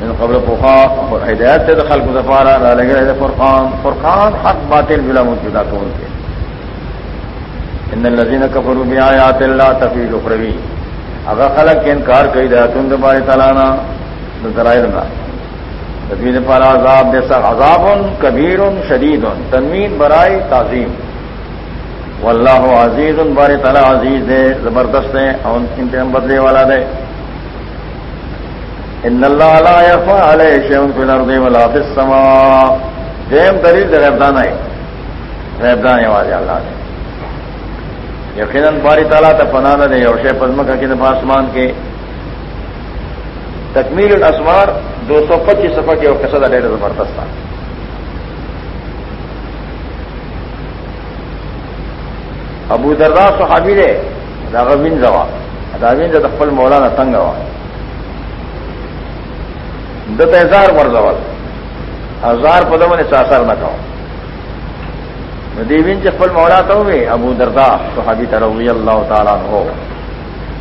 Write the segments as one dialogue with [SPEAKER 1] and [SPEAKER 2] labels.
[SPEAKER 1] یعنی من قبل پوخا ہدایت سے دخل کو دفارا فرقان. فرقان حق باطل بلا مجدہ کون کے؟ ان الذين كفروا بآيات الله تفيد اخروی. اگر خلق کے انکار کئی دیا تم دبارے تلانا دلائلنا تفید پر عذاب جیسا عذاب کبیر شدید تنوین برائے تعظیم. واللہ عزیز بار تعالیٰ عزیز ہے زبردست ہے اور انتظام بدلے والا دے. ان اللہ لا يخفى عليه شيء في الارض ولا في السماء دیم دلیل غیبدان ہے۔ غیبدان واجہ اللہ نے یقیناً باری تعالیٰ تا پناہ نہ دے اور شہ پدم کا کن آسمان کے۔ تکمیل الاسمار دو سو پچیس سفر کے اور قصد ڈیڑھ زبردست تھا ابو دردا صحابی دے راغبین زوا۔ راغبین سے دفل مولانا تنگ ہوا دت ہزار مرزول ہزار پدم نے چاسر نہ کہو. دیوین چپل مولا تو ہوئے، ابو دردا صحابی تروی اللہ تعالیٰ ہو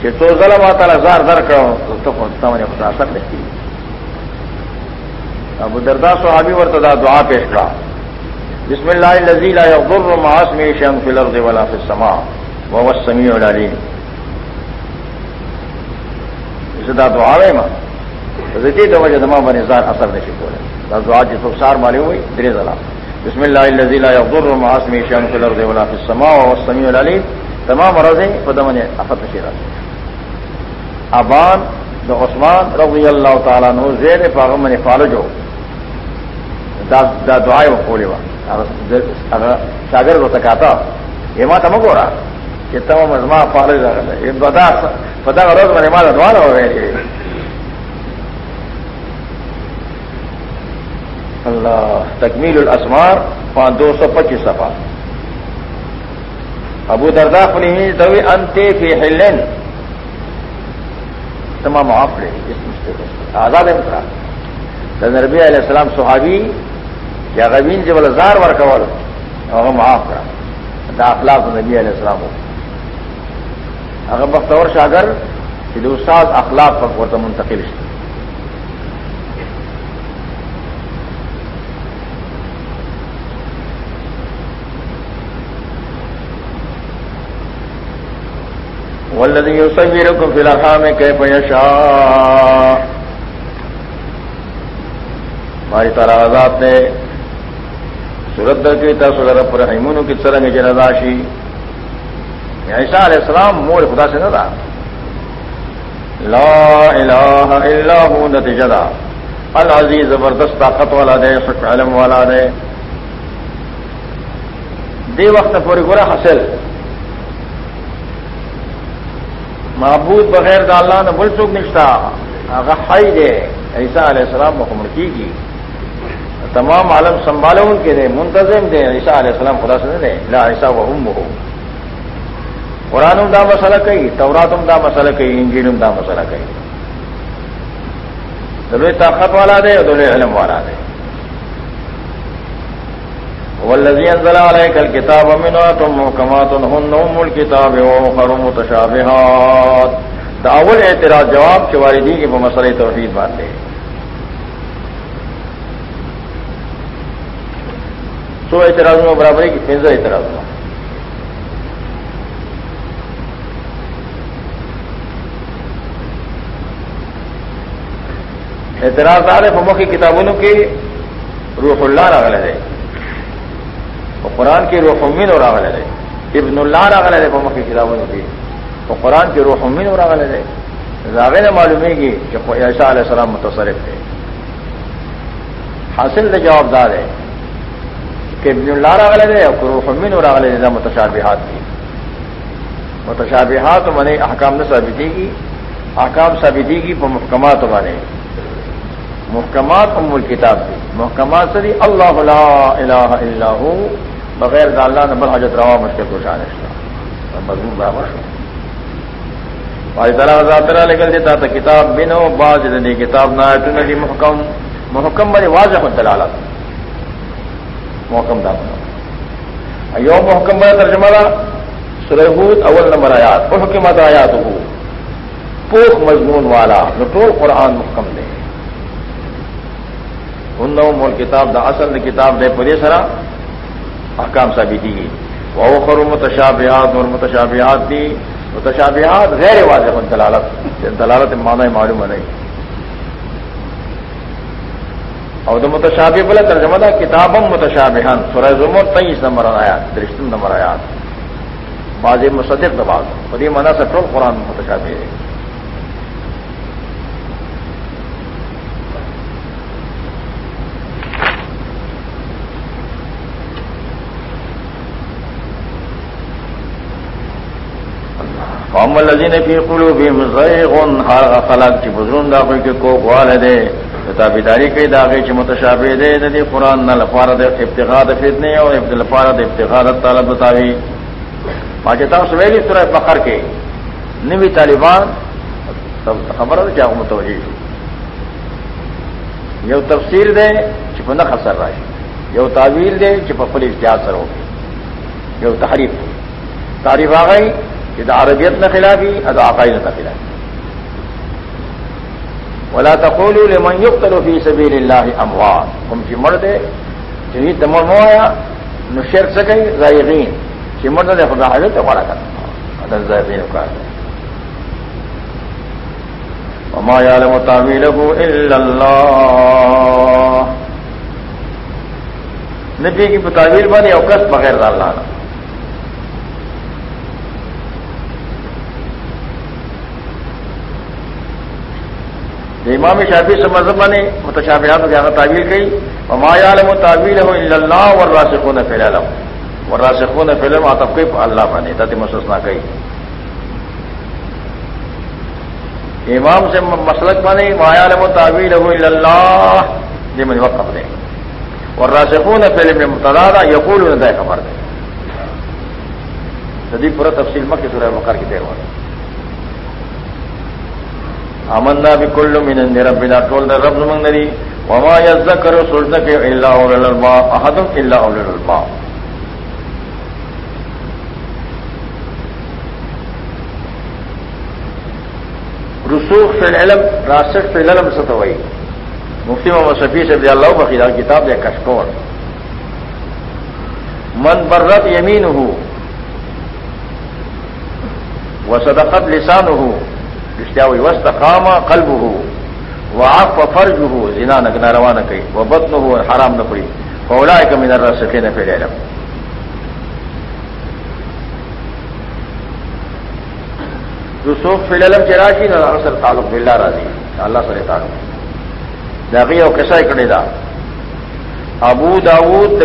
[SPEAKER 1] کہ تو ظلم آتا ہزار در کرو تو خدا نے خدا سک ابو دردا صحابی ورتدا دعا پیش کا. بسم اللہ الذي لا يضر مع اسمه شيئا في الارض ولا في السماء، وهو السميع العليم اسے دا دعا ہے ماں رجی تو وجہ دما بن ہزار اثر نہیں بولے دا دعا جس کو سار ماری ہوئی درے ضلع بسم اللہ الذي لا يضر مع اسمه شيئا في الارض ولا في السماء وهو السميع العليم تمام مرضیں فدمن افت شیرا ابان دو عثمان رضی اللہ تعالیٰ نو زیر پاغم نے فالجو دا دا دعائیں وہ کھولے وا شاگر کو تکاتا یہ ماں تمک ہو رہا کہ تم مزما پال پتا پتا روز میں ماں دعا ہو گئے اللہ، تکمیل الاسمار پانچ دو سو پچیس صفا ابو دردا فلی دوی انتے فی ہلن تمام معاف لے اس مشکل آزاد ہے نربی علیہ السلام صحابی، یا غبین جب الزار ور کول اور معاف کرا۔ دا اخلاق نبی علیہ السلام ہو۔ اگر بختور شاگر کہ استاد اخلاق پر منتقل شي والذي يصوركم في الارحام كيف يشاء ہماری تعالیٰ آزاد نے سورت در کی تا سر پر حیمون کی سرنگ جناداشی عیسیٰ علیہ السلام مور خدا سے نہ تھا. لا الہ الا ہوں نتیجہ العزیز زبردست طاقت والا دے حق علم والا دے. دے وقت پوری گرا حاصل. معبود بغیر دا اللہ نے بل چوک نشتا. اگر حی دے. عیسیٰ علیہ السلام مکمل کی گی تمام عالم سنبھالے ان کے دے، منتظم دے. عیسیٰ علیہ السلام خدا سے دے. لا عیسیٰ وہ ہو. قرآن دا مسئلہ کہی توراتم دا مسئلہ کہی انجین دا مسئلہ کہی دلوے طاقت والا دے اور دلوے علم والا دے. والذی انزل علیک الكتاب منات محکمات هن ام الكتاب ومخر متشابهات. داول اعتراض جواب کے والدی کی وہ مسئلہ توحید بات دے سو اعتراض میں برابری کی پنجر اعتراض میں اعتراض دار ممک کی کتابوں کی روح اللہ راغل ہے اور قرآن کی روح امین اور راغل ہے ابن اللہ راغل ہے ممک کی کتابوں کی تو قرآن کی روح امین اور راغل ہے زاغے نے معلوم ہے کہ علیہ السلام متصرف تھے۔ حاصل جواب دار ہے کہ ابن اللہ راغل ہے اور روح امین اور راغل ہے متشابہات کی متشابہات میں نے احکام نے ثابتی کی احکام ثابتی کی محکمات بنے محکمات ام الکتاب دی محکمات سے اللہ لا الہ الا ہو۔ بغیر دا اللہ نبل حجت روا مشکل کو شانشتا مضمون برابر شو بھائی طرح ذاترا لگل دیتا تھا کتاب بنو باز دنی کتاب نہ دی جی محکم محکم بنی واضح دلالت محکم دا بنا یو محکم بنا ترجمہ دا سرحود اول نمبر آیات۔ محکمت آیات ہو۔ پوخ مضمون والا نٹول قرآن محکم دے۔ ان مول کتاب دا اصل کتاب دے پدے سرا۔ احکام ثابتی گی وہ خرو متشابہات اور متشابہات دی متشابہات غیر واضح دلالت دلالت مانا معلوم نہیں۔ اور تو متشابہ بولے ترجمہ تھا کتابم متشابہان سورہ زمر تیئیس نمبر آیا، درشتم نمبر آیا۔ باز مصدق دباغ خودی منا سے ٹول قرآن متشابہ ہے۔ محمد لذین فی قلوبہم زیغن خلق چی بزرون دا کوئی کہ کوک والدے تابیداری کئی داغے چ متشابہ دے ندی قرآن نہ لفار دے ابتغاء فتنے اور لفار دے ابتغاء طالب بتاوی ماجتا سویری سورہ فخر کے نوی طالبان خبر ہے کیا متوجہ یو تفسیر دے چپ نہ خسر رہے یو تعویل ده دے چپ پلی اختیار سر ہوگی یو تحریف. تعریف آ گئی کہ عربیت نہ خلافی ادا عقائد نہ خلافی۔ ولا تقولوا لمن يقتل في سبيل الله اموات ہم کی مرد چنی تمر موایا نو شرک سکے، زائغین۔ کہ مرد نے خدا حضرت ہمارا کرنا ادن زائغین کا وما يعلم تعويله الا الله۔ نبی کی تعویل بنی اوکس بغیر اللہ امام شافی سے مذہب نے متشابہات کو زیادہ تعویل کی۔ اور مایا عالم تعویل ہو اللہ ورا سے خون فیل ورا سے خون فلم آتف کے اللہ بنے تت محسوس نہ کہی امام سے مسلک بنے مایا عالم تعویل ہو اللہ یہ مجھے وقت دے اور راسخون فلم میں متضادہ یقول دے خبر دے صدیق پورا تفصیل مکہ سورہ مکر کی دیر والے امنا بھی کل من ربنا. ٹول در رب زمنگ نری وما یذکر سلطک الا اول الالباب. احدم الا اول الالباب. رسوخ فی العلم، راسخ فی العلم ستوئی مفتی محمد شفیع سے اللہ بخیر کتاب دے کشکور من برت یمین ہو وہ صدقت لسان ہو رشتہ ہوئی وسط قام قلب ہو وہ آپ کا فرض ہو زنا نہ روانہ کئی وہ بد نہ ہو حرام نہ پڑی پولا ہے کہ میرا رس سکے نہ پھیلے رب جو رسوخ فی العلم کے راشی نہ سر تعلق بلّہ راضی اللہ سر تعلق داغی اور کیسا کڑے دا. ابو داود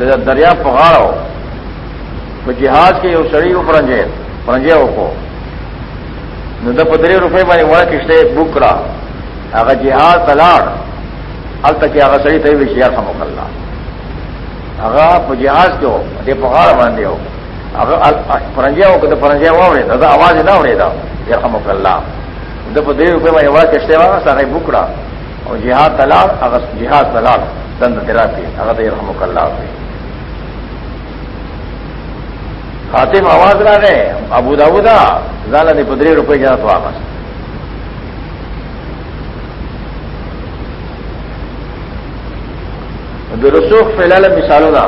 [SPEAKER 1] دا دریا پہاڑ ہو جہاز کے سڑی ہو پرنجے پرنجے کو. نو د په درې روپۍ باندې وړه کشته بوک کړه. هغه جهاد تلاړ هلته چې هغه سړي ته یې ویل یار سمو الله. هغه په جهاز کې و دې په غاړه باندې و. هغه فرنجیا و که د فرنجیا دا اواز یې نه اورېده یار سمو الله. د په درې روپۍ باندې وړه کشته واغسته هغه یې بوک کړه. دند تیرا پی هغه ته یې رحمک خاتم آواز را گئے ابو داودا زالا نے پندرہ روپئے جانا تو آواز درسوخ فیلال مثالوں نا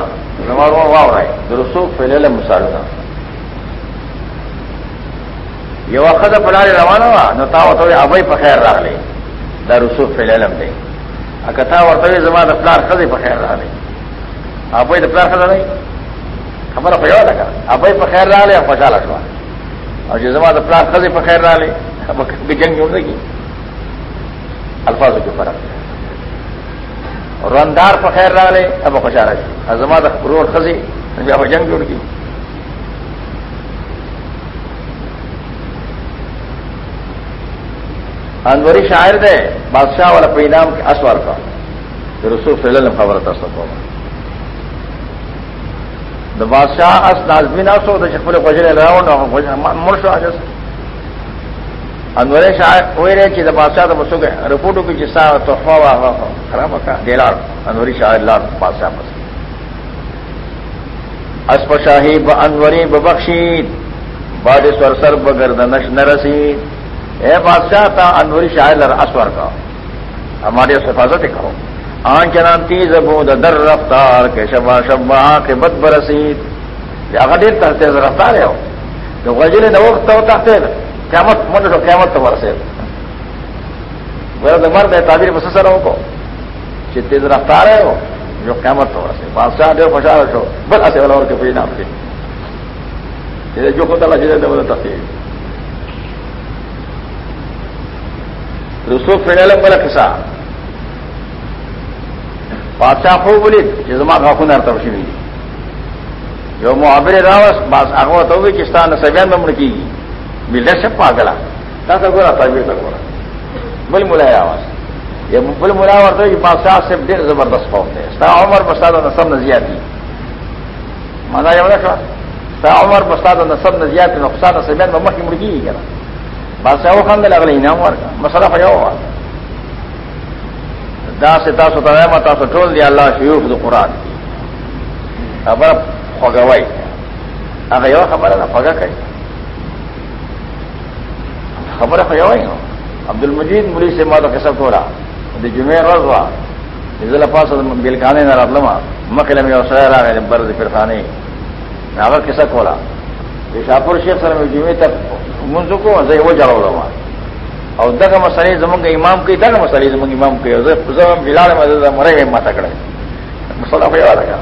[SPEAKER 1] نمارو واہ رہا درسوخ فیلال مثالوں نا یہ وقت پڑھا روانہ ہوا نہ تا تو ابئی پخیر رہا لے دا رسوخ فیلالم دے اکتا ورتوی زمان دفلار خزی پخیر رہا لے ابئی دفلار خزا نہیں خبره په یو ده کنه ابای په خیر رااله او خوشاله شو او چې زما د پلان خزه په خیر رااله به جنگ جوړ نه الفاظو کې فرق روندار په خیر رااله او خوشاله شو زما د خبرور خزه بیا په جنگ جوړ کی انوری شاعر دے بادشاہ والا پینام کے اسوار کا رسول صلی اللہ علیہ وسلم خبر تھا د بادشاہ اس نازمین اسو د خپل خوجره راوند او مرشو اجس انور شاه ویره چې د بادشاہ د مسوګه رپورټو کې چې سا تحفه وا خراب کا دلار انور شاه الله بادشاہ پس اس په شاهي ب انوري ببخشید بعد سر سر بگردنش نرسی اے بادشاہ، تا انوری شاہ لر اسور کا ہماری حفاظت کرو آنچنا تیز بود در رفتار کے شبا شبا کے بد برسید۔ یا غدیر تر تیز رفتار ہے جو غجل نے وقت ہوتا تھے قیامت من تو قیامت تو برسے میرا مرد ہے، تعبیر مسسروں کو۔ چی تیز رفتار ہے وہ جو قیامت تو برسے۔ بادشاہ جو خوشحال ہو بس ایسے والا اور کے کوئی نام سے جو ہوتا اللہ جیسے وہ تفصیل رسو فیڈل بلا قصہ بادشاہ خو بولی جزما غاخون ارتب شوی یو معابر راوس باس آگو تو بھی کستان سبیان بمڑ کی گی ملت سے پاگلا تا تا گورا تاجوی تا گورا بل ملا آواز یہ بل ملا ورته یہ بادشاہ سے ډیر زبردست قوم دی. ستا عمر بستاد نسب نزیاتی معنا یو نه ستا عمر بستاد نسب نزیاتی نقصان سبیان بمڑ کی مڑ کی گی بادشاہ وخندل اغلی انعام ورکا مسئلہ خیو ورکا دا سے تاسو تاسو تاسو ټول دی الله شیوخ د قران خبر خوګوي هغه یو خبره نه خوګه کوي خبره خوګوي نو عبد المجید مولوی سے ما تو کیسا کولا د جمعه ورځ وا. ځله پاسه د بیل کانه نه راتلم مکه لمه اوسه راغله برد فرخانه هغه کیسا کولا شاپور شیخ سره جمعه ته منځ کو زه یو جوړولم او دغه مسلې زمونږ امام کوي، دغه مسلې زمونږ امام کوي. زه زه بلال مدد مړې ما تکړه مسله په یو ده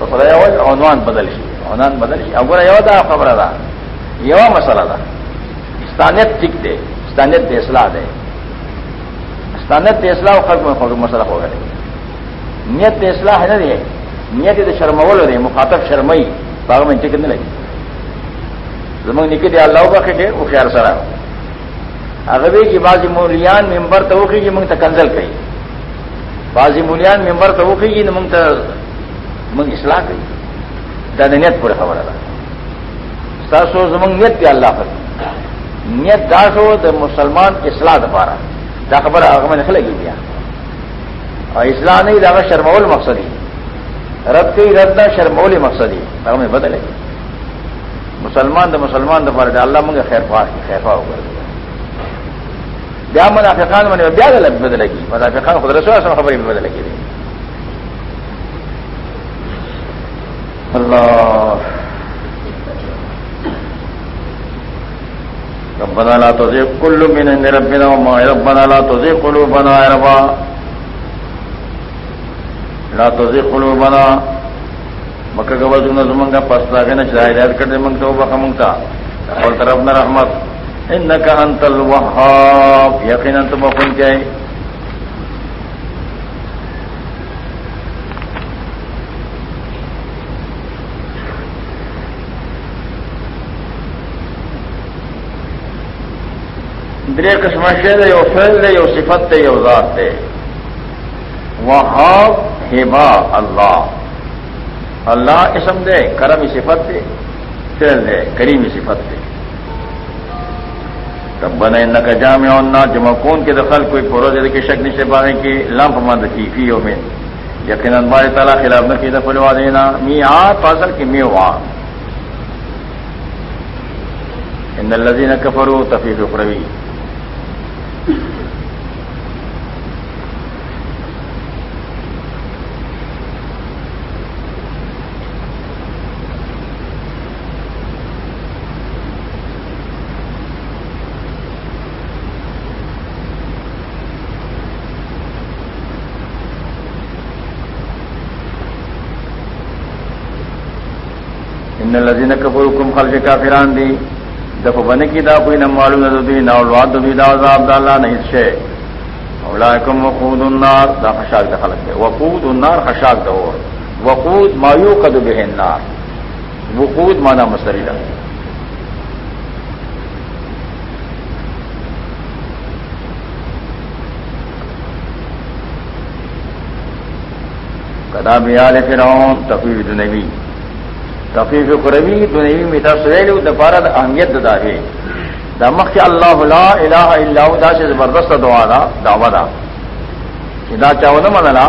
[SPEAKER 1] مسله یو عنوان بدل شي. عنوان بدل شي. او ګره یو دا خبره ده. یو مسله ده. استانیت ټیک دی. استانیت د اصلاح ده استانیت د اصلاح او خلق میں خود مسله ہو گئی نیت د اصلاح نه دی. نیت د شرمول دی. مخاطب شرمئی هغه من ټیک نه لګي. زمونږ نکي دی الله وبخښي او خیال سره. اغبے کی بازی مولیان ممبر توقی کی منگ کنزل کئی بازی مولیان ممبر توقی کی منگ منگ اصلاح کئی داد نیت پورے خبر ادا ساسو زمنگ نیت کے اللہ پر. نیت داسو د مسلمان اصلاح دپارا دا خبر اغم نکلے گی دیا اور اصلاح نہیں دا شرمول مقصدی رد کی رد شرمول مقصدی اغم بدلے گی مسلمان دا مسلمان دپارا دا اللہ منگ خیر خواہ کی خیر ہو کر دیا بیا منافقان باندې، بیا د لږ بدل کی منافقان خود رسول سره خبرې بدل کی الله. ربنا لا تزغ كل من عند ربنا وما ربنا لا تزغ قلوبنا يا رب. لا تزغ قلوبنا. مکه غوځونه زمونږه پس لاګنه چې کړې موږ ته وبخه خپل طرف نه رحمت. انك انت الوهاب یقینا تم بخون جائے درے قسم شیر یو فیل دے یو صفت دے یو ذات دے وہاب ہیبا اللہ. اللہ اسم دے کرمی صفت دے فیل دے کریمی صفت دے. ربنا انك جامع الناس جمع کون کے دخل کوئی پروزے کے شک نشے پانے کی لمپ مند کی فی ہو یقینا بار تعالی خلاف نہ کی دفل وا دینا می آ فاصل کی می وا ان الذين كفروا تفيد اخروی ان الذين كفروا كم خلق كافران دي. دفع بن کی دا کوئی نہ معلوم نہ دی نہ اولاد دی دا عذاب دا اللہ نہیں شے. اولائکم وقود النار، دا خشاک دا خلق دے. وقود النار خشاک دا اور وقود ما یوقد به النار. وقود مانا مصدری دا. کدا بیال فرعون، تفویض نبی. تفیف قربی دنیوی میں تفصیل دپارہ اہمیت داوے دمک اللہ لا الہ الا دا سے زبردست دعا دا دعوا دا. دا چاہو نہ منلا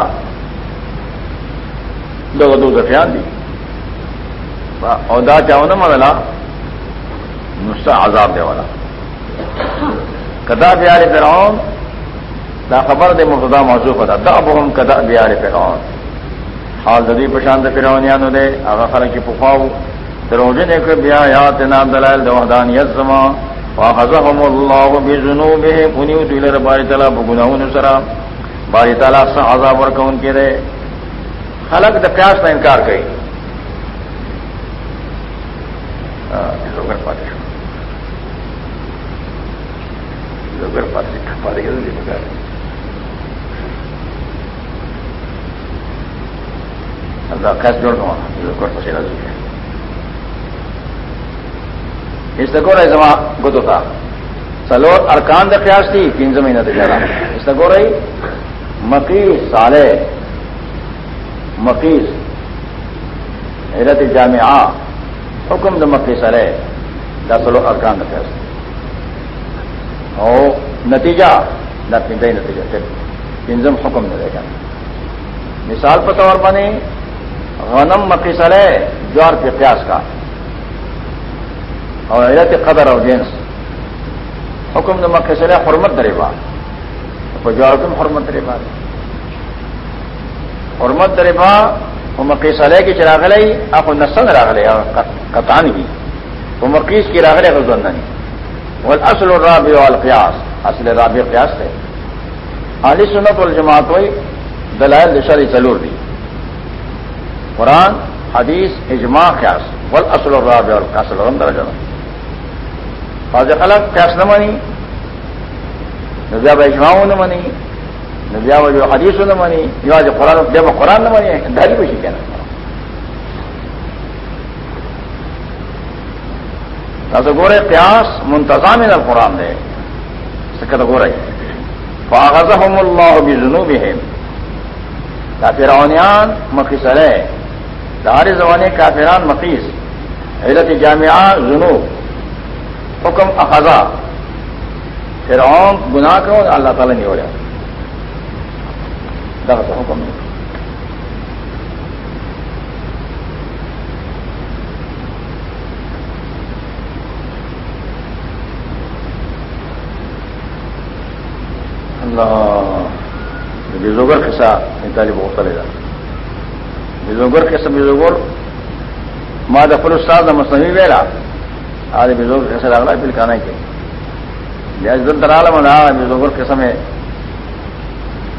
[SPEAKER 1] دو دو دفیان دی. اور دا چاہو نہ منلا نسخہ عذاب دے والا. کدا پیارے فرعون، دا خبر دے مفدا موضوع پتا دا اب کدا بیار فرعون. حال ددی پشانت فرعونیانو دے اغا خلق کی پخواو. تروجن ایک بیا یات نام دلائل دو وحدانیت زما واخذهم اللہ بذنوبهم انیو دیلر باری تعالی بگناہون سرا. باری تعالی سا عذاب ورکون کے دے. خلق دا پیاس نہ انکار کئی. پاتے پاتے خیس جوڑ دوں پسی راجو ہے اس کو رہے زما گتو تھا سلور ارکان دا قیاس تھی تین زمین تجارا اس کو رہی مکی سالے مقیس حیرت جامعہ حکم د مکی سرے دا سلو ارکان دا قیاس او نتیجہ دا پندے نتیجہ پھر پنزم حکم دے گا مثال پر طور بنے غنم مکی سرے جوار کے قیاس کا. اور حیرت قدر اور جنس. حکم د مکی سرے حرمت درے با. جوار کم حرمت درے حرمت درے با، وہ مکی سلے کی چراغلئی آپ نسل راغلے کتان کی. وہ مکیس کی راغلے غزل نہیں وہ اصل الراب القیاس اصل راب قیاس تھے عالی سنت الجماعت ہوئی، دلائل دشری چلور دی. قرآن، حدیث، اجماع، قیاس۔ ول اصل الراب اور قاصل الرم درجہ فاض خلق، قیاس نہ منی نبیاب اجماع نہ منی نبیا بہ جو حدیث نہ منی، یا جو قرآن جب قرآن نہ منی داری پہ کہنا تو گورے قیاس منتظام قرآن دے۔ سکت گورے۔ فاغذہم اللہ بجنوب ہے کافرانیان مقیس علیہ دار زبان کافران مقیس حیرت جامعہ جنوب حکم اخذا. فرعون گناہ کرو اللہ تعالیٰ نہیں ہو رہا حکم نہیں اللہ بزوگر قصہ طالب بہت چلے گا بزوگر قصہ بزوگر ماں دفل استاد مصنوعی ویلا. آج بزوگر کیسے لگنا پھر کھانا کے دن ترال منا بزوگر قسم ہے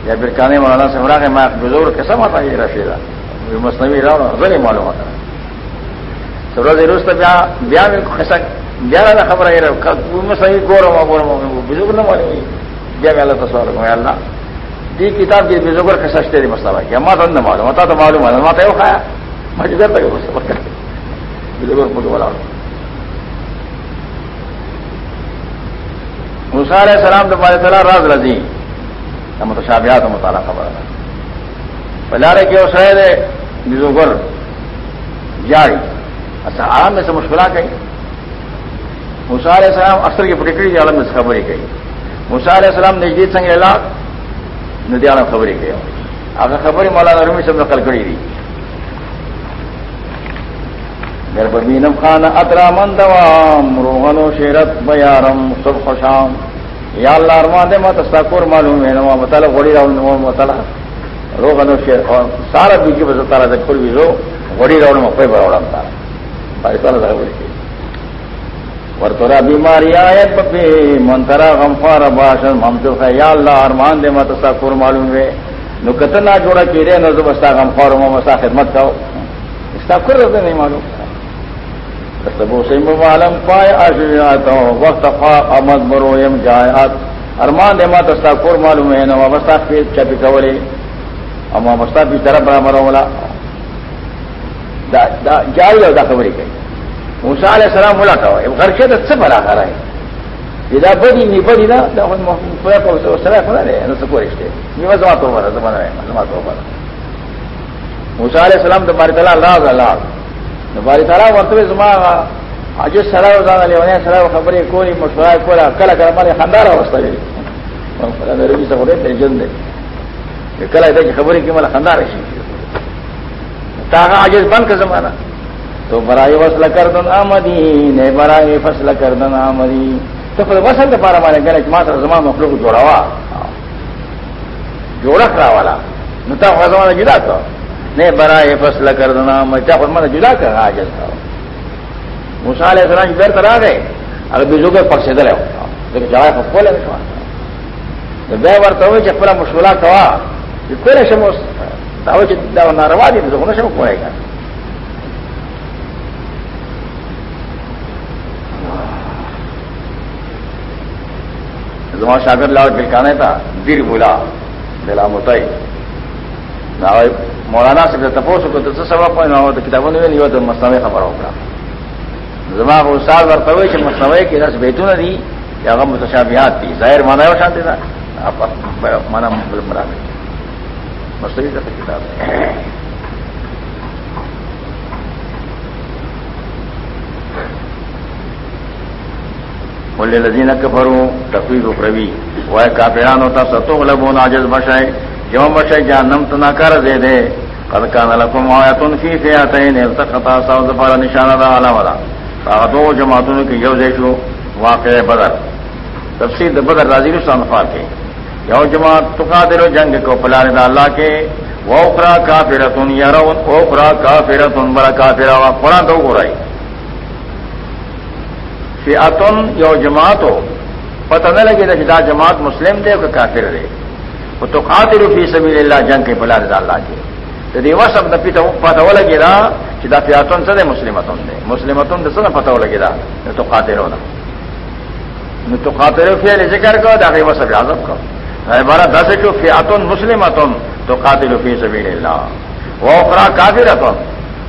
[SPEAKER 1] یا پھر مولانا سے مرا کہ میں بزرگ کیسا ماتا یہ رشیدہ مصنوعی رہا ہوں نہیں معلوم ہوتا تو روز روز تو بیا میں کیسا بیا رہا خبر ہے مصنوعی گور ہوا گور ہوا بزرگ نہ معلوم بیا میں اللہ تصور ہوں اللہ دی کتاب دی بزرگ کے سستے دی مسئلہ ہے کہ ماتا معلوم ہوتا تو معلوم ہے ماتا وہ کھایا میں جدھر تک بزرگ مجھے علیہ السلام تو پارے تعالیٰ راز رضی. متشابہات مطالعہ خبر ہے پلارے کے اس دے بیزو جاری اچھا آرام میں سے مشکلات گئی مسا علیہ السلام اصل کی پٹکڑی عالم میں سے خبر ہی گئی مسا علیہ السلام نجدید سنگ علاق ندی عالم خبر ہی گیا اگر خبر ہی مولانا رومی سے نقل کری دی میرے پر خان اترا مندوام روغن و شیرت بیارم سب خوشام یا اللہ ارمان دے مت سکور معلوم ہے نو مطالعہ گوڑی راؤ نو مطالعہ روغ نو شیر اور سارا بیجی بس تارا دے کل بھی رو گوڑی راؤ نو کوئی بڑا تارا بھائی تعالیٰ ذرا بیماری آیت پپی منترا غمفار باشن ہم تو یا اللہ، ارمان دے، مت سکور معلوم ہے نو کتنا جوڑا کی رے، نو زبستا غمفار ہوں مسا خدمت کرو اس کا کر نہیں معلوم۔ سبو سے معلوم پائے آشریات وقت خا امد برو یم جایات ارمان دے مات استا کور معلوم ہے نو واسطہ پہ چپی کولے۔ اما واسطہ بھی طرف بڑا مرو والا جاری دا خبریں کہی موسیٰ علیہ السلام ملا کہو ہے گھر کے سے بڑا کر رہا ہے یہ بڑی نہیں بڑی نا پورا کو سرا کھڑا رہے نہ سکو رشتے یہ میں زما تو بڑا زمانہ ہے زما تو بڑا موسیٰ علیہ السلام تمہاری تلا اللہ اللہ باری تعالیٰ مرتبہ زما اج سره وزان له سره خبرې کولی مشوره کوله. کله کله باندې خندار اوسته وي په دې ربي څه ته جن دې کله دې خبرې کې مله خندار شي تا عاجز بن کا زمانہ تو برائے وصل کردن آمدی نے برائے فصل کردن آمدی۔ تو پھر وصل کے پارا مانے گلے ما سره زما مخلوق جوړاوا جوڑک رہا والا۔ نتا زمانہ جدا کر۔ نہیں برا یہ فصل کر دینا میں چاہ من جدا کر رہا جس کا مسال السلام جی بیر کرا گئے اگر بیجو کے پکش دل ہے لیکن جوائے جواب کھولے تو بے بار تو پورا مشغلہ کوا پہلے شمو ناروا دی، تو شم کھوئے گا۔ زمان شاگر لاؤ بلکانے تھا دیر بولا، بلا متائی مولانا سے تپوس کو تو سبا پوائن ہو تو کتابوں نے نہیں ہو تو مسئلہ خبر ہوگا زما کو استاد ورته وای چې مسنوي کې داس بیتونه دي یا هغه متشابهات دي. ظاهر معنا یو شانتي ده معنا بل مراد مستوی ته کتاب ولې الذين كفروا تفويض پروي وای کافران ہوتا ستو غلبون عاجز بشای جو بشای جهنم تنا کر دے دے قد كان لكم آیه في فئتين التقطا ساو زفار سوز فر نشانه علامه دو جماعتوں کی یو دیشو واقع بدر. تفصیل بدر راضی نفار کے یو جماعت تکا دلو جنگ کو پلانے دا اللہ کے وہ اخرا کا فرتن یا اوکھرا کا فرتن بڑا کا فرا قرآن تو ہو فیاتن یو جماعت ہو۔ پتہ نہ لگے دا جدا جماعت مسلم دے کہ کافر دے۔ وہ تو قاتل فی سبیل اللہ جنگ کے پلانے دا اللہ کے۔ تو دیوا سب نپی تو پتہ وہ لگے دا چې دا فیاتون څه ده مسلمتون ده مسلمتون د څه پته ولګی دا نو تو قاتلونه نو تو قاتل فعل ذکر کو دا غیبه سب عذاب کو عبارت دس جو فیاتون مسلمتون تو قاتل فی سبیل الله و اخرى کافرتون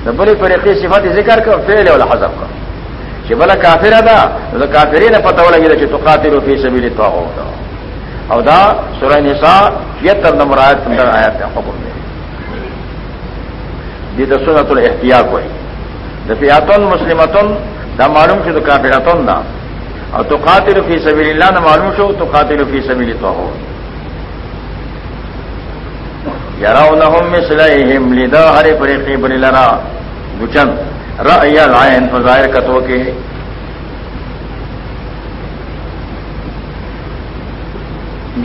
[SPEAKER 1] د بلې طریقې ذکر کو فعل ولا حذف چې بل کافر ده نو کافرین پته ولګی چې تو قاتل فی سبیل الطاغوت. او دا سورہ نساء 76 نمبر آیت اندر آیات کا حکم ہے دی د سنت الاحتیاط وای د فیاتن مسلمتن دا معلوم شو د کافراتن دا. او تو قاتل فی سبیل الله نه معلوم شو تو قاتل فی سبیل طاغوت یراونهم مثلیهم لدا هر فریقی بل لرا. بچن. رأی العین فظاہر کتو کے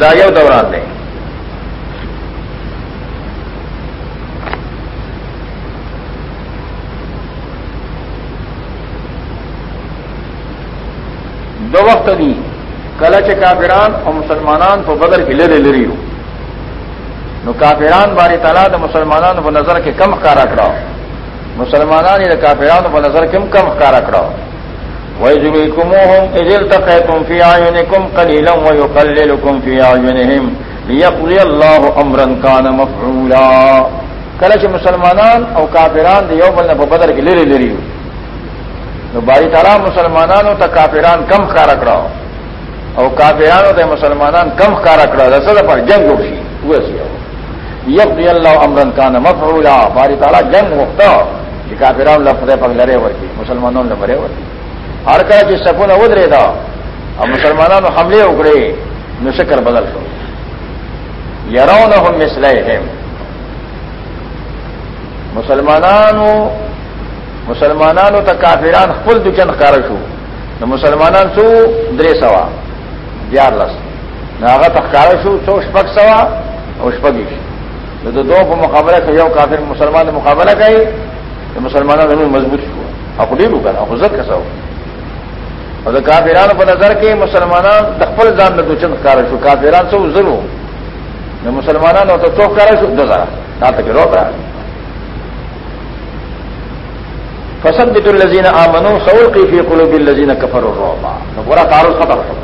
[SPEAKER 1] دا یو دوران دے۔ دو وقت دی۔ کلچ کافران اور مسلمان کو بدر کے لرے لری نو کافران باری تعالیٰ مسلمان کو نظر کے کم کارا کراؤ مسلمان یا کافران کو نظر کم کم کارا کراؤ وہ جبھی کم ہوں اجل تک ہے تم فی آئین کم کلیلم و کل کم فی آئین اللہ امرن کان مفعولا کلچ مسلمان اور کافران دیو بل بدر کے لرے لری نو باری تعالیٰ مسلمانانو ته کافران کم ښکارا کړو او کافرانو ته مسلمانان کم ښکارا کړو د څه پر جنگ وشي وسی یقضي الله امرا كان مفعولا. باری تعالیٰ جنگ وکړه. چې کافرانو لفظ په لره ورکی مسلمانانو له لپاره ورکی هر کله چې سپونه ودرې دا او مسلمانانو حمله وکړي نو شکر بدل شو؟ يرونهم مثلهم مسلمانانو مسلمانانو ته کافران خپل دچن ښکار شو. نو مسلمانان سو درې سوا دیار لس نو هغه تخکار شو، څو شپږ سوا او شپږ نو د دوه په مقابله کې یو کافر مسلمان مقابله کوي د مسلمانانو مضبوط شو او ډیر وکړه او ځکه کسو او د کافرانو په نظر کې مسلمانان د خپل ځان د دچن ښکار شو، کافران سو زرو نو مسلمانانو ته څو ښکار شو دغه تا ته کې روبره فسد الزین آمنو سول کی فی قلوب الزین کفر الروبا تو پورا تعارف ختم ہو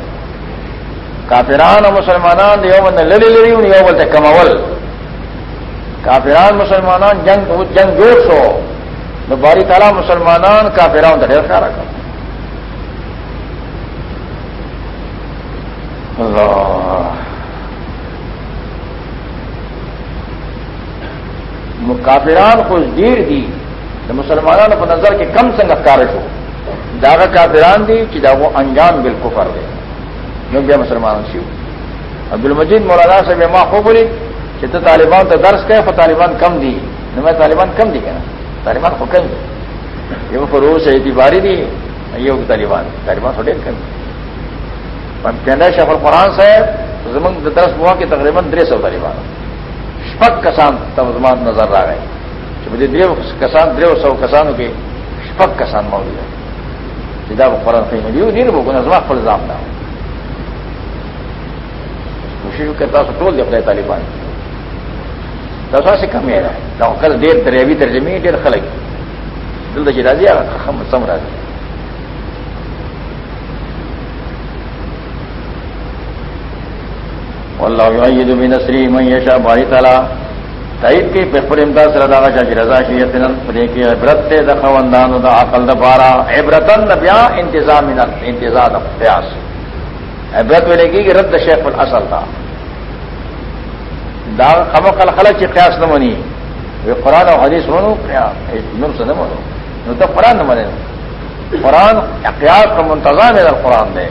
[SPEAKER 1] کافران و مسلمانان یو من للی لری ان یو بولتے کمول کافران مسلمانان جنگ جنگ جوش ہو باری تعالیٰ مسلمانان کافران ڈھیر خیال رکھا۔ کافران خوش دیر دی مسلمانوں په نظر کې کم څنګه کار شو داغه کافران دي چې داغه انجام بالکفر دی نو بیا مسلمانان شي عبد المجید مولانا صاحب ما خو بولی چې ته طالبان ته درس کوي خو طالبان کم دي نو ما طالبان کم دي کنه طالبان خو کم دي. یو فروس اعتباری دي یو طالبان. طالبان خو ډېر کم دي. په پیدا شیخ القرآن صاحب، زمونږ د درس موا کې تقریباً درې سو طالبان. شپک کسان تمزمان نظر آ گئے مجھے دیو کسان دیو سو کسانوں کے شپک کسان موجود ہے جدا وہ قرآن کہیں دیو نہیں وہ نظما فل زام نہ کوشش کرتا سو ٹول دے اپنے طالبان. دسا سے کم ہے نا کل دیر دریاوی ترجمی ڈیر خلق دل د جراضی سم راضی واللہ یعید بنصری من یشاء باری تعالی. تایید کی پر امداد سره دا چې رضا شي یتنن پرې کې عبرت ته د خوندانو د عقل، د بارا عبرتن بیا انتظام من انتظار قیاس. عبرت ولې کې رد شیخ الاصل تا دا خمق الخلق چې قیاس نه مني. وی قرآن او حدیث ونو قیاس. نور څه نه منو. نو ته قرآن نه منې. قرآن قیاس کا منتظام ہے قرآن دے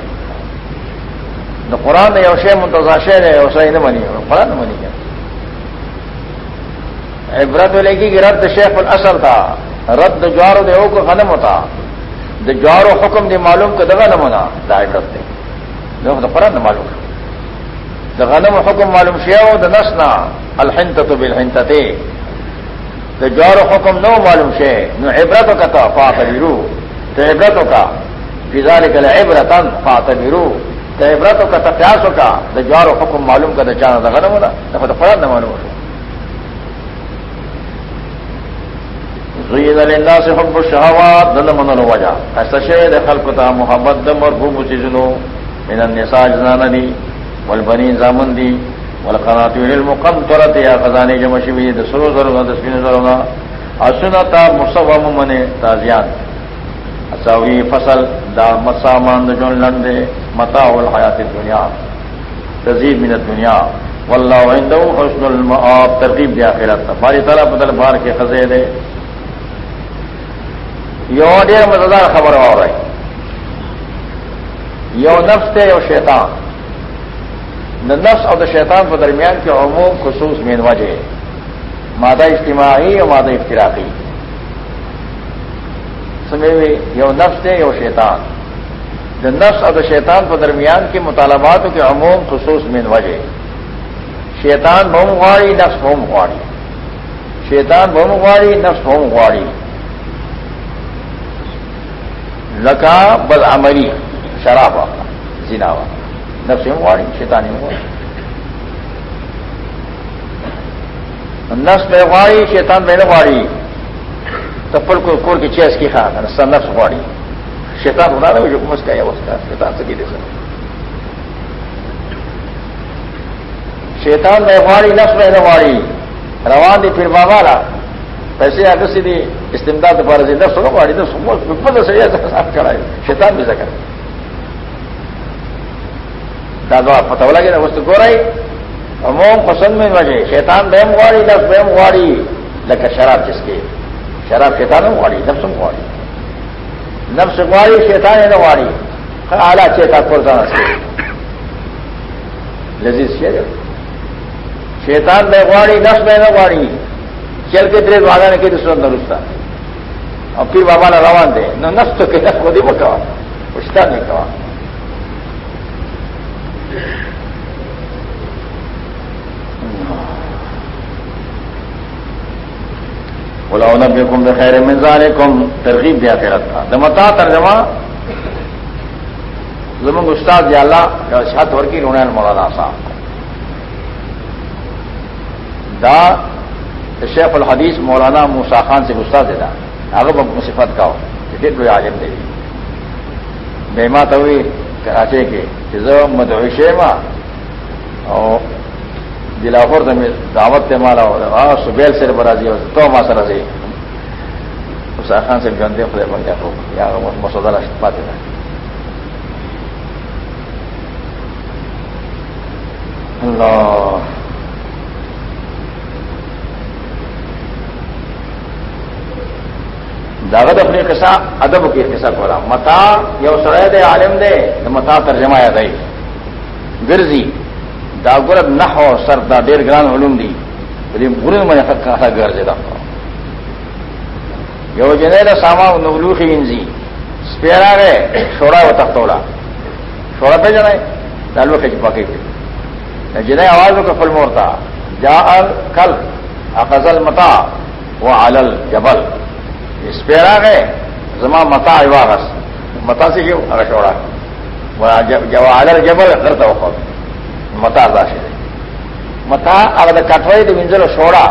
[SPEAKER 1] نو قرآن نے یوشے منتظا شیر ہے یوسے نہ منی قرآن نہ منی کیا عبرت لے کی کہ رد شیخ الاصل تھا رد جوار دے کو ختم ہوتا دا جوار و حکم دے معلوم کو دگا نہ منا. دا عبرت دے دیکھو تو قرآن نہ معلوم. دا غنم حکم معلوم شیا ہو دا نسنا الحنت تو بالحنت دا جوار حکم نو معلوم شے نو عبرت کا تو فاتبرو تو عبرتوں کا فضا لکل عبرتن فاتبرو دا عبرتوں کا تقیاسوں کا دا جوار حکم معلوم کا دا چانا دا غنم ہونا دا قرآن نہ معلوم ہو زید للناس حب الشهوات دل من الوجہ ایسا شہد خلق تا محبت دم اور بھوم چیزنو من النساء جنان دی والبنین زامن دی، والقناطیر المقنطرت یا خزانی جمع شوی د سرو زرنا د سپین زرنا اسنتا مصوم من تازیان اساوی فصل دا مسامان د جون لندے متاع الحیات الدنیا تزید من الدنیا. والله عنده حسن المآب، ترغیب دی آخرت باری طرح بدل بار کے خزے دے یو ڈیر مزدار خبر ہو رہی یو نفس تھے یو شیطان. نہ نفس اور شیطان کے درمیان کے عموم خصوص مین وجہ مادہ اجتماعی اور مادہ افتراقی سمے ہوئے یو نفس تھے یو شیطان. جو نفس اور شیطان کے درمیان کے مطالبات کے عموم خصوص مین وجہ شیطان بہم غاڑی نفس بہم غاڑی شیطان بہم غاڑی نفس بہم غاڑی لکا بد عملی شراب زنا نفس واڑی شیطانی واڑی نفس میں واڑی شیطان میں نے واڑی تو پل کو کور کی چیز کی خان نفس واڑی شیطان ہونا نا جو مس کا ہے اس کا شیطان سے دے سکتے شیطان میں واڑی نفس میں نے روان دی پھر بابا را۔ پیسے اگر سیدھی، استمداد دوبارہ سے دس سو گاڑی دس سو سے کرائی۔ شیطان بھی ذکر دادا پتہ لگے نا وسط گورائی موم پسند میں وجہ شیطان بہم گواڑی دس بہم گواڑی لگا شراب جس کے۔ شراب شیطان گواڑی نفس گواڑی نفس گواڑی شیطان ہے نواڑی اعلیٰ چیتا قرضان سے۔ لذیذ شیر شیطان بہ گواڑی نفس بہ نواڑی چل کے دریز والا نے کہ دوسرا نرستا اور پھر بابا نے روان دے۔ نہ نس تو کہ خود ہی وہ کہا پوچھتا نہیں کہا بولا نبی کم خیر کم ترغیب دیا کے رکھا دمتا ترجمہ زمنگ استاد یا اللہ چھت ورکی رونین مولانا صاحب دا شیخ الحدیث مولانا موسا خان سے گستا دیتا اگر مصفت کا ہو کوئی عالم دے. بے ماں تو کراچے کے مدوشے ماں اور دلاخور دعوت تے مالا ہو رہا سبیل سر برازی ہو تو ماں سر سے مسا خان سے گندے خدے بن گیا تو یا مسودہ پاتے تھا اللہ داغت اپنی قصہ، ادب کی قصہ کھولا متا یو سرد عالم دے متا ترجمہ یا دئی گرزی داغرد نہ ہو سر، دا ڈیر گران علوم دی. لیکن برن میں کہا گرجے دا. یو جنے دا ساما نغلوخی انزی. سپیرا گئے شوڑا و تختوڑا شوڑا پہ جنائے دالو کے چپا کے جنہیں آواز کا فل مورتا. جا کل اقزل متا وہ علل جبل. اس پہ آ گئے زما متا واغس۔ متا سے کیوں؟ اگر جب علل جبل کرتا ہو متا داشے متا اگر کٹوئی تو منزل چھوڑا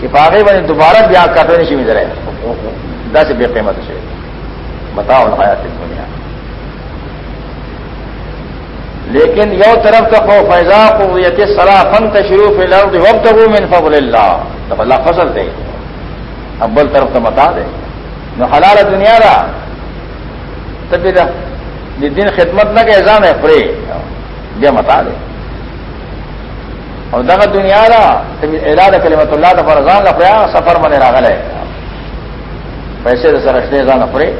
[SPEAKER 1] چھپاگے بنے دوبارہ بیا کٹوئی نہیں منزل ہے۔ دس بے قیمت سے متا اور حیات دنیا۔ لیکن یو طرف کا خو فیضا کو یہ سلا فن تشریف وقت من فضل اللہ۔ تب اللہ فصل دے۔ ابل طرف تو متا دے۔ نو حلال دنیا را تب دن خدمت نہ کہ ایزان ہے، پرے۔ یہ متا دے۔ اور دغ دنیا را اعلان کلمت اللہ کا فرضان کا پریا سفر من راغل ہے پیسے سے رشتے ایزان پرے۔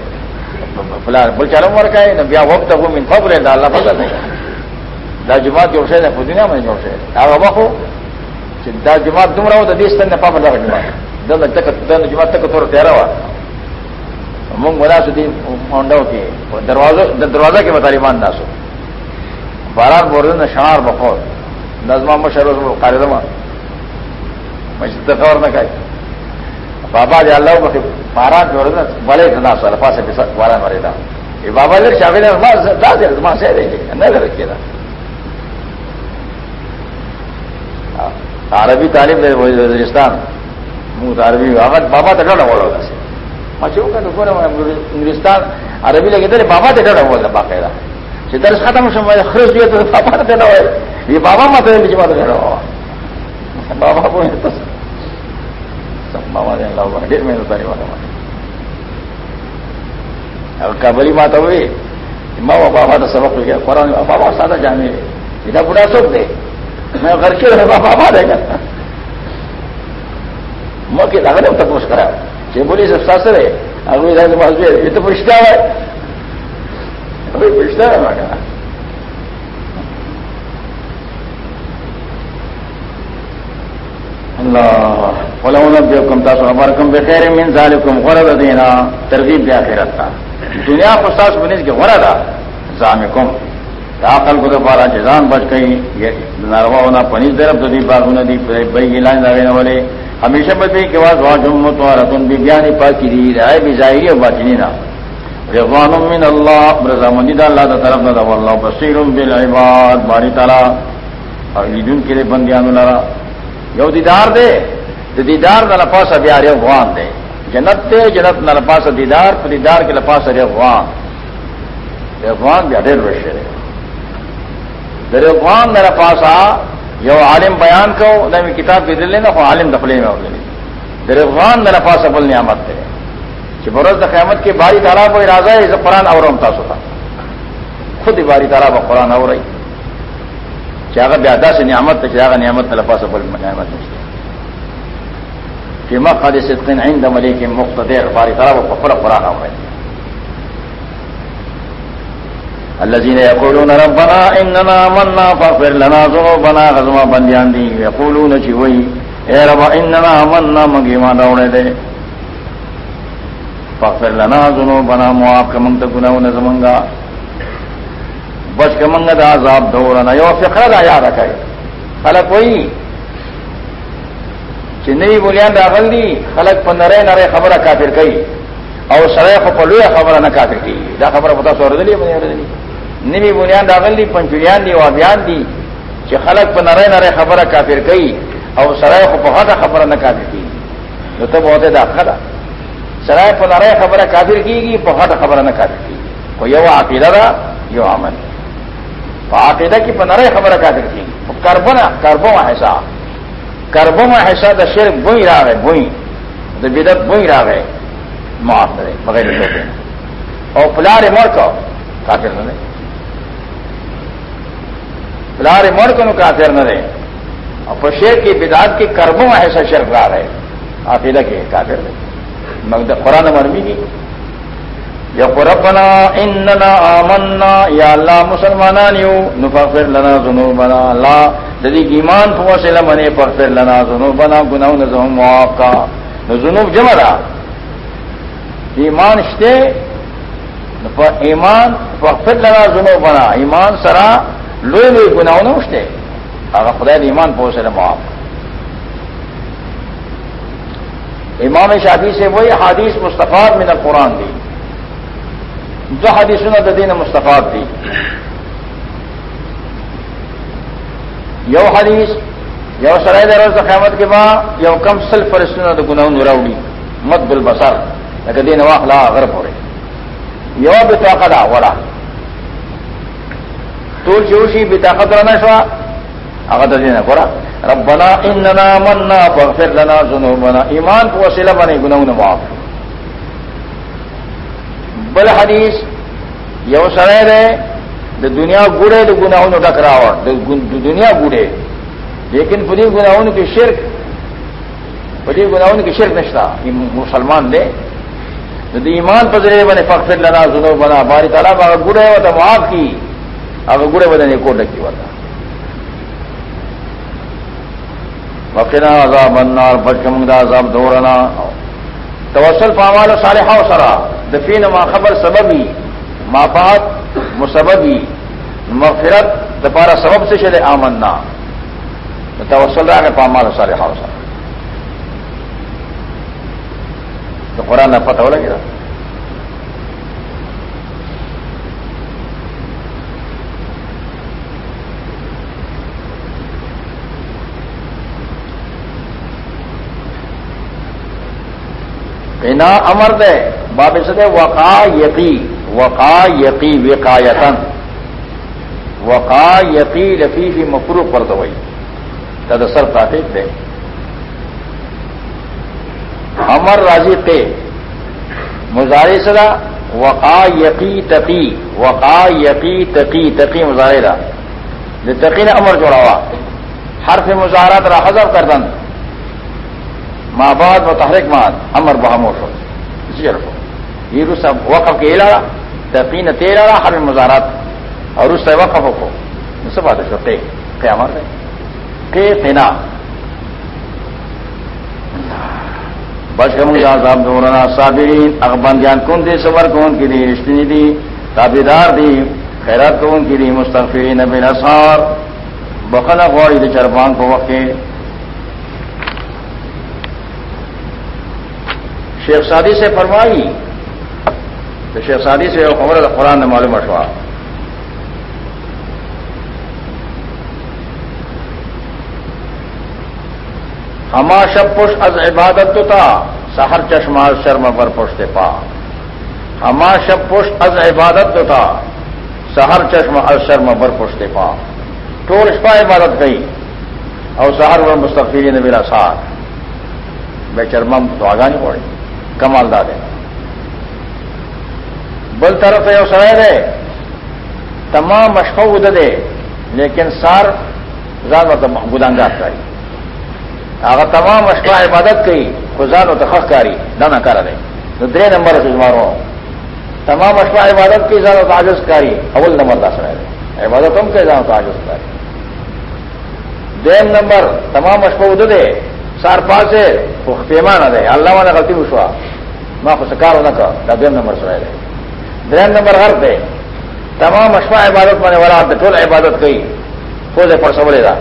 [SPEAKER 1] بل چلو مر کا بیا وقت ہو من فضل اللہ فضل نہیں دا جماعت جوړ شوی په دنیا باندې جوړ شوی هغه وخت چې دا جماعت دومره و د دې ستنه په بل جماعت۔ دا تک د جماعت تک تور تیار و موږ ولا سدي اونډو کې دروازه د دروازه کې مطالبان ناسو باران ورنه شعار بخور نظم مشر قاعده ما مجد خبر نه کوي بابا دې الله په باران ورنه ولې نه سره پاسه په باران ورېدا ای بابا دې شاګرد ما دا دې ما سره دې نه درکې عربی تعلیم وزیرستان. منہ عربی بابا تو ڈر بول رہا مچھو کا تو انگلستان عربی لگے تھے بابا تو ڈر بول رہا باقاعدہ درس ختم خرچ ہوئے تو بابا تو دینا ہوئے یہ بابا مت ہے بات کہہ رہا بابا کو بابا دے اللہ ڈیڑھ مہینے اتاری والا کبلی ماتا ہوئی ماں بابا تو سبق ہو قرآن بابا سادہ جانے ادھر بڑا دے کے بابا ہے موقع لگا نہیں تپوس کرا کہ بولی سب ساسر ہے ابھی یہ تو پوچھتا ہے ابھی پوچھتا ہے میں اللہ علم بے کم تاسو ہمارا کم بے خیر من ذالکم غرض دینا. ترغیب بیا خیرت تھا دنیا کو ساس بنیز کے غرض زامکم عقل کو دوبارہ جزان بچ گئی یعنی ناروا ہونا پنی درب دی باغ ندی بئی لائن والے ہمیشہ بدی کے بعد وہاں جمع تو رتن بھی بیانی پاکی دی، رائے بھی ظاہری اور باطنی نا۔ رضوان من اللہ رضامندی دا اللہ دا طرف نہ اللہ بصیر بالعباد، باری تعالیٰ۔ اور عیدون کے لیے بندیان لڑا یو دیدار دے دیدار نہ لپاس ابھی افغان دے۔ جنت دے، جنت نہ لپاس دیدار تو دیدار کے لپاس ارے افغان۔ افغان بھی اڈیر وشے در افغان میرا پاسا یو عالم بیان کو، نہ کتاب کے دل لینا عالم دفلے میں ہو گئی در افغان میرا پاس ابل نعمت ہے کہ برس قیامت کے باری تارا کو ارادہ ہے اسے قرآن اور امتا سوتا خود ہی باری تارا کو قرآن ہو رہی چاہ بیادا سے نعمت چاہ نعمت میرا پاس ابل نعمت نہیں کہ مخ خالی صدقین عند ملیک مقتدر، باری تارا کو پکڑ قرآن ہو رہی الذين يقولون ربنا اننا آمنا فاغفر لنا ذنوبنا غزما بندیان دی یقولون چی وئی اے رب اننا آمنا مگی ما دوڑے دے. فاغفر لنا ذنوبنا، معاف کمنگ تا گناہ نزمنگا بچ کمنگ دا عذاب دورنا. یو فقر دا یاد رکھے. خلق وئی چی نئی بنیان داخل دی، خلق پا نرے نرے خبر کافر کئی. او سرے خبر لوی خبر نہ کافر کی دا خبر پتا سور دلی بنیان دلی نمی بنیاد داغل دی پنچویان دی، وابیان دی چې خلق په نره نره خبره کافر کوي او سرای خو په هغه خبره نه کافر کیږي نو ته بہت دا خدا سرای په نره خبره کافر کیږي په هغه خبره نه کافر کیږي او یو عقیده دا یو عمل. په عقیده کې په نره خبره کافر کیږي او کربونه کربو حصہ کربو حصہ د شرک بوئی راغې بوئی د بدعت بوئی راغې معاف کړي بغیر او پلار مرکو کافر نه لار مر کو کافر نہ رہے۔ اور پشیر کی بدعت کی کربوں میں ایسا شرکار ہے۔ عقیدہ کے کافر مگر قرآن مرمی کی یا قربنا اننا آمنا۔ یا اللہ مسلمانان یو، نفغفر لنا ذنوبنا۔ اللہ جدی ایمان پھو سے لمنے پغفر لنا ذنوبنا۔ گناہ نظم معاف کا۔ ذنوب جمع رہا۔ ایمان شتے ایمان پغفر لنا ذنوبنا۔ ایمان سرا لوی لوی گناہ نوشتے اگر خدا ایمان پہنچے نا معاف. امام شادی سے وہی حادیث مستفاد میں نہ قرآن دی. جو حدیث نہ ددین مستفاد دی. یو حدیث، یو سرائے روز قیامت کے بعد یو کم سل فرسٹنا تو گناہ نراؤڑی مت بل بسر دین واخلا غرب ہو رہے یو بے طاقت وڑا تو چوشی بے طاقت رہنا شوا اگر دین گورا ربنا اننا مننا فاغفر لنا ذنوبنا. ایمان کو وسیلہ بنے گناہ معاف بل حدیث، یو سرائے رہے دنیا گوڑے تو گناہ ٹکراوٹ دنیا گوڑے لیکن پوری گناہوں کی شرک پوری گناہوں کی شرک نشتا مسلمان دے ایمان پذرے بنے فخر لنا زنو بنا باری تعالیٰ اگر گڑے ہو تو معاف کی اگر گڑے بدنے کو ڈکی ہوتا فقنا عذاب النار بچکم دا عذاب دورنا توسل پامال صالحہ و سرا۔ دفین ما خبر سببی مافات مسببی۔ مغفرت دپارا سبب سے چلے آمنا۔ توسل رہا ہے پامال صالحہ و سرا۔ تو قرآن پتہ ہو لگے گا بنا امر دے، باب سے وقا یقی وقا یقی وقایتن وقا یقی لفیفی مفرو پر دوئی تدسر تاخیر دے۔ امر راضی تے۔ مظاہرے سدا وقا یقی تقی، وقا یقی تقی تقی مظاہرہ تقین امر جوڑا ہوا ہر سے مظاہرات را حضر کردن۔ ماں بعد و تحریک ماد امر بہاموش ہو۔ اسی رکھو یہ رس وقف کے علاقہ تقین تیرا ہر مظاہرات اور اس سے وقف کو سب بات ہے قیامت ہے۔ کہ فنا بس ہم عذاب دورنا صابرین اخبان جان کون دے صبر کون کی دی، رشتنی دی تابے دار دی، خیرات کون کی دی مستقفرین بن اصحار بخنا غوری دی چربان کو وقت شیخ سادی سے فرمائی۔ تو شیخ سادی سے خبر قرآن نے معلوم اٹھوا ہما شب پش از عبادت تو تھا سہر چشمہ شرم پر پشتے پا۔ ہما شب پش از عبادت تو تھا سہر چشم از شرم پر پشتے پا۔ ٹول اشپا عبادت گئی، اور سہر و مستقفی نے میرا ساتھ۔ میں چرمم تو آگاہ نہیں پڑی۔ کمال دادے بل طرف ہے سویر ہے۔ تمام مشقو دے لیکن سار زیادہ گدانگار کاری۔ اگر تمام اشکا عبادت کی خزان و تخص کاری نہ کرا دے۔ تو درے نمبر سے مارو تمام اشکا عبادت کی زیادہ تعجز کاری، اول نمبر دس رہے عبادت ہم کے زیادہ تعجز کاری۔ دین نمبر، تمام اشکو دے سار پاس ہے وہ پیمانہ دے اللہ غلطی مشوا میں کو سکار نہ کر دین نمبر سے رہے دین نمبر ہر دے تمام اشفا عبادت میں والا ٹول عبادت کی فوج پر سبلے گا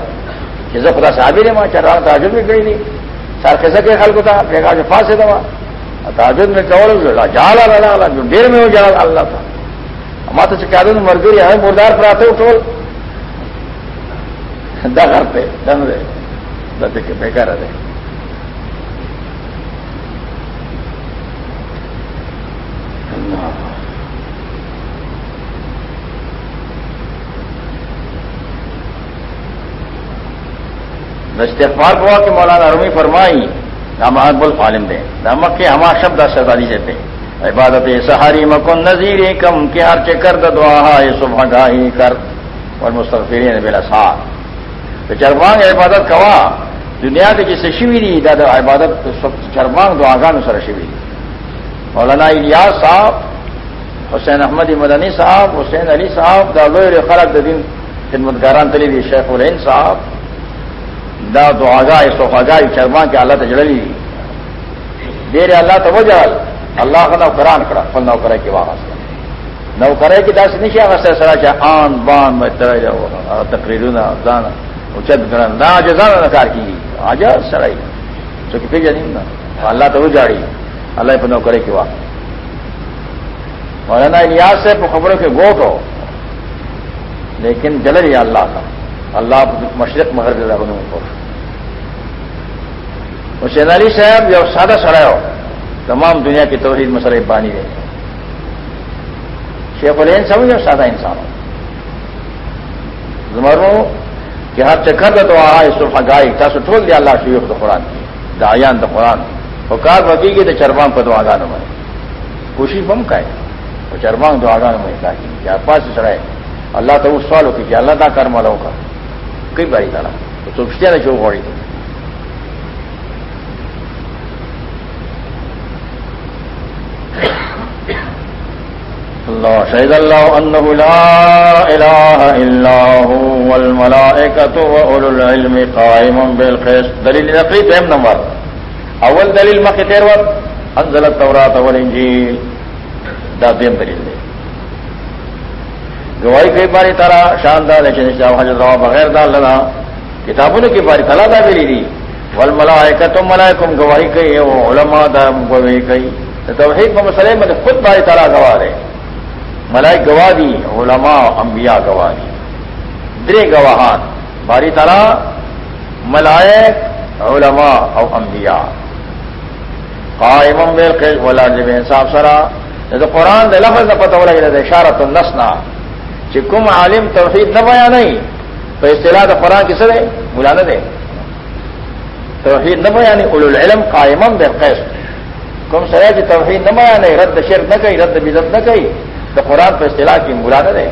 [SPEAKER 1] کہ جب خدا صحابی نے وہاں چرا تعجب بھی گئی نہیں سر کیسے کے خل کو جو پاس ہے دوا تعجب میں جالا لڑا جو دیر میں ہو جا اللہ تھا ہمارا تو چکا مر گئی مردار پر آتے ٹول دا کرتے دن دے دے کے بیکار ہے استغفار کو کہ مولانا رومی فرمائی نامحد بل فالم دے۔ نمک کے ہما شبد سزادی دیتے عبادت سہاری مکن نظیر کم کے ہر چکر دعا صبح گاہی کر۔ اور مستقفرین بلا ساتھ تو چرمانگ عبادت کوا۔ دنیا کے جسے شیوی دی دادا عبادت چرمانگ دعا گان سر شیوی مولانا الیاس صاحب، حسین احمد مدنی صاحب، حسین علی صاحب، دا لوئر خلق دین خدمتگاران تلی شیخ العین صاحب۔ دا دعاگا سوفاگا چرمان کے اللہ تجڑی دیر اللہ تو وجل اللہ کا نوکران کرا پل نوکر کے واپس نوکر کی داس نہیں سرا چاہ آن بان میں تقریر دان اچت گرن نہ جزا نکار کی آج سڑائی چونکہ پھر جنیم نا. اللہ تو جاڑی اللہ پنو کرے کہ واہ مولانا الیاس سے خبروں کے گوٹ ہو لیکن جلل یا اللہ کا. اللہ مشرق مغرب بنوں کو حسین علی صاحب جو سادہ سڑا ہو، تمام دنیا کی توحید مسئلہ بانی گئے شیخ الین سمجھ سادہ انسان ہو۔ کہ ہر چکر دا تو آ اس گائی تا سو ٹھول دیا اللہ شیخ دا قرآن کی دا آیان دا قرآن۔ وہ کار بکی گی تو چربان پہ دعا گانا میں کوشش بم کا ہے وہ چربان دعا گانا میں کہا کہ پاس سڑائے۔ اللہ تو اس سوال ہوتی کہ اللہ دا کر ملو کا۔ کئی باری تھا تو سوچتے نا جو ہوئی تھی الله شهد الله أنه لا إله إلا هو والملائكة وأولو العلم قائم بالقسط دليل نقلي دائم نمبر اول دلیل مخ تیر وقت انزل التوراة والانجیل دا دیم دلیل گواہی کئی باری تارا شاندار حضرت روا بغیر دال لنا۔ کتابوں نے کی باری تلا دا دلی دی والملائکۃ ملائکم گواہی کئی وہ علماء دا گواہی کئی توحید میں مسئلے میں خود باری تارا گواہ رہے ملائک گواہ دی، علماء، انبیاء گواہ دی۔ درے گواہان۔ باری طرح ملائک، علماء او انبیاء۔ قائم بالقسط، ولا جب انصاف سرا۔ جب قرآن دے لفظ نہ پتہ ہو ولا دے اشارت النسنا۔ کہ کم عالم توحید نہ بیان نہیں تو اصطلاح دا قرآن کس دے بلا دے توحید نہ بیان اولو العلم قائم بالقسط. کم سرے کی توحید نہ بیان رد شرک نہ کہی رد بدت نہ کہی تو قرآن پر اصطلاح کی ملاغر ہے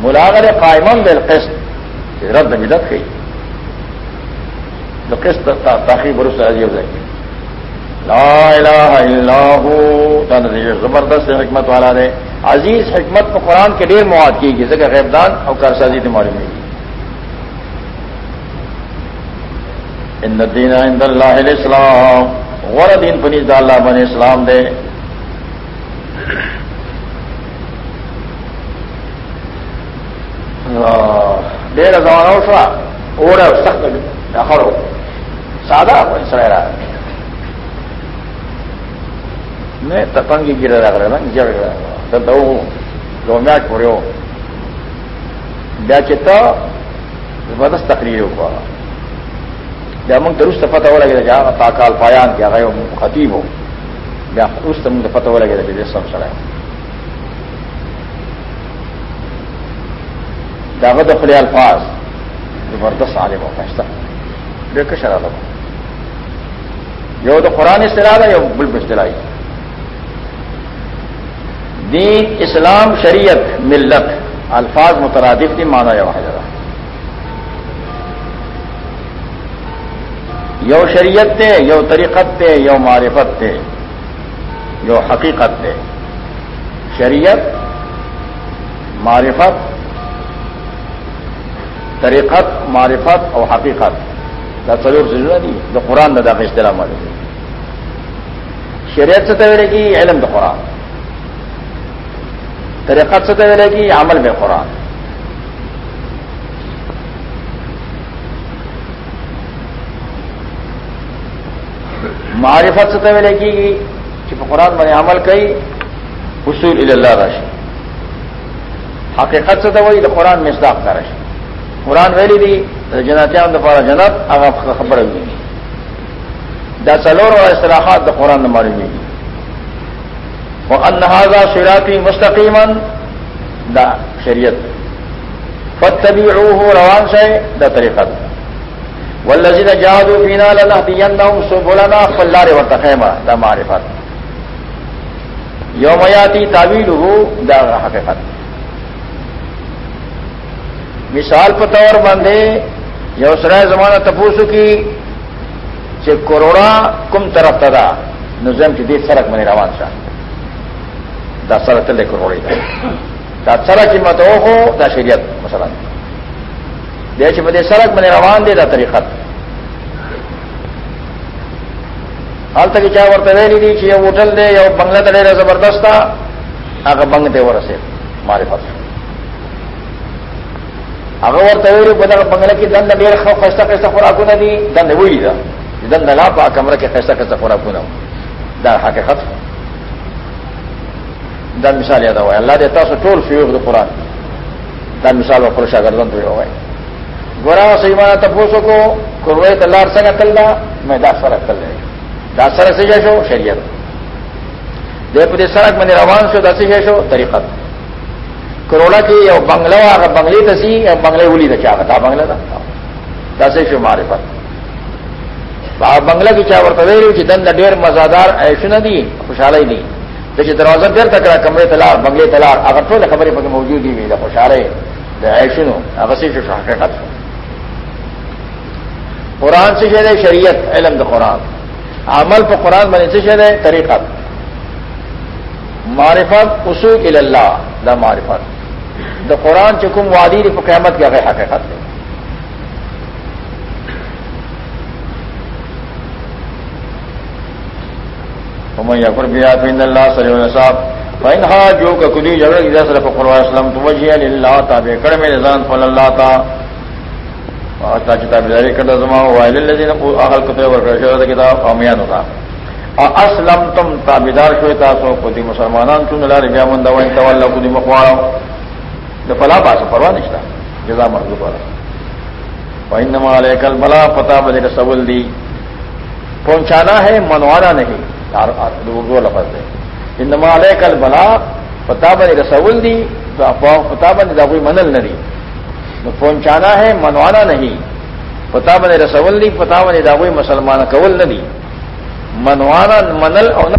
[SPEAKER 1] ملاغر قائم بالقسط رد بدت گئی تو قسط تاخیر بروس راضی ہو گی لا الہ الا ہو زبردست حکمت والا رہے عزیز حکمت کو قرآن کے ڈیر مواد کی گئی جگہ غیبدان اور کرسازی معلوم ہوئی ان الدین عند اللہ علیہ غور دین پنیز اللہ بن اسلام دے. ڈیر زمانہ اٹھا اوڑا سخت خرو سادہ سڑے میں تپنگی گرے رکھ رہا جڑ رہا دو میچ پورے ہو بیا چتا زبردست تقریر ہوا بیا منگ درست پتہ ہو لگے جا تاکال پایان کیا گئے خطیب ہو بیا اس منگ پتہ ہو لگے کہ سب سڑا الفاظ زبردست عالم ہو فیصلہ دیکھ شرارت یہ تو قرآن اصطلاح ہے یا بلب اصطلاحی دین، اسلام، شریعت، ملت، الفاظ مترادف نہیں مانا یا وہاں یو شریعت تے، یو طریقت تے، یو معرفت تے، یو حقیقت تے۔ شریعت، معرفت، طریقت، معرفت اور حقیقت۔ دا سلور سے نہیں جو قرآن دا داخل اصطلاح معلوم شریعت سے طویلے کی علم دا قرآن۔ طریقت سے طویلے کی عمل میں قرآن معرفت سے طویلے کی کہ قرآن میں عمل کئی حصول اللہ راشی۔ حقیقت سے تو وہی قرآن میں اسداف کا راشی۔ قرآن ویلی دی جناتیان دفارا جنت اگر خبر ہوئی دا سلور اور اصطلاحات دا قرآن نماری ہوئی وہ انہذا سراتی مستقیمن دا شریعت. فتبی روح روان سے دا طریقہ طریقت. والذین جہادو فینا لنہدینہم سبلنا فلار وتخیمہ دا معرفت. یومیاتی تعویلہ دا حقیقت. مثال پتور باندھے یو سرائے زمانہ تپوسو کی کہ کروڑا کم طرف تدا. نظم کی دیکھ سڑک میں روان شاہ دا سڑک تلے کروڑی دا. سڑک کی مت ہو دا شریعت مثلا دے چی بدے سڑک میں روان دے دا طریقت. حال تک چاہ ورته ویلی دی چې یو ہوټل دی یو بنگله ته ډېره زبردست هغه بنگ دی ورسه معرفت اگر ورته ویلي په بدل بنگله کې دند ډېر خو خسته خسته خوراکونه دي دند ویلی دا. دند لا په کمره کې خسته خسته خوراکونه دا حقیقت دا مثال یاد وای الله دې تاسو ټول فیوغ د قران دا مثال وکړو شاګردان ته وای ګورا سیمانه تاسو کو کوروي تلار څنګه تل دا مې دا سره تل دا سره څه شو شریعت دې په دې سړک باندې روان شو دا څه شو طریقت کروڑا کی یو بنگلہ اگر بنگلے تسی یا بنگلے ولی دا چاہ تھا بنگلہ دا دا دسے شو معرفت بنگلہ کی چاہ ورتویری چې دند ډیر مزادار عیشونه دي خوشاله دي چې دروازه ډیر تکړه کمرې ته تلار بنگلې تلار، اگر ټول خبرې پکې موجود دي د خوشاله د عیشونو هغه څه شو حقیقت قرآن سے شہر شریعت، علم د قرآن۔ عمل په قرآن باندې څه شہر طریقت معرفت، اصول اللہ دا معرفت۔ د قرآن چې چکم وادی په قیامت کې هغه حقیقت دی ومن يكفر بها فإن الله سريع الحساب، فإن جو کا کدی جگہ اذا صرف قرآن اسلام توجہ لله تابع کړه مې ځان فل الله تا۔ واتا چې تابعداري کړه زما وایل الذين اهل کتاب ورکړه شو د کتاب امیان وتا اسلم تم تابعدار شوي تاسو کو دي مسلمانان څنګه لارې بیا مونږ دا وایي تولا کو دي مخواړو د فلا پاسه پروا نشته جزا مرغوب والا وانما علیک البلا پتا بده سبل دی۔ پہنچانا ہے منوانا نہیں۔ اردو لفظ ہے۔ انما علیک البلا پتا بده رسول دی، تو پتا بده دا کوئی منل نہیں پہنچانا ہے، منوانا نہیں۔ پتا بده رسول دی پتا بده دا کوئی مسلمان قول نہ دی منوانا، منل اور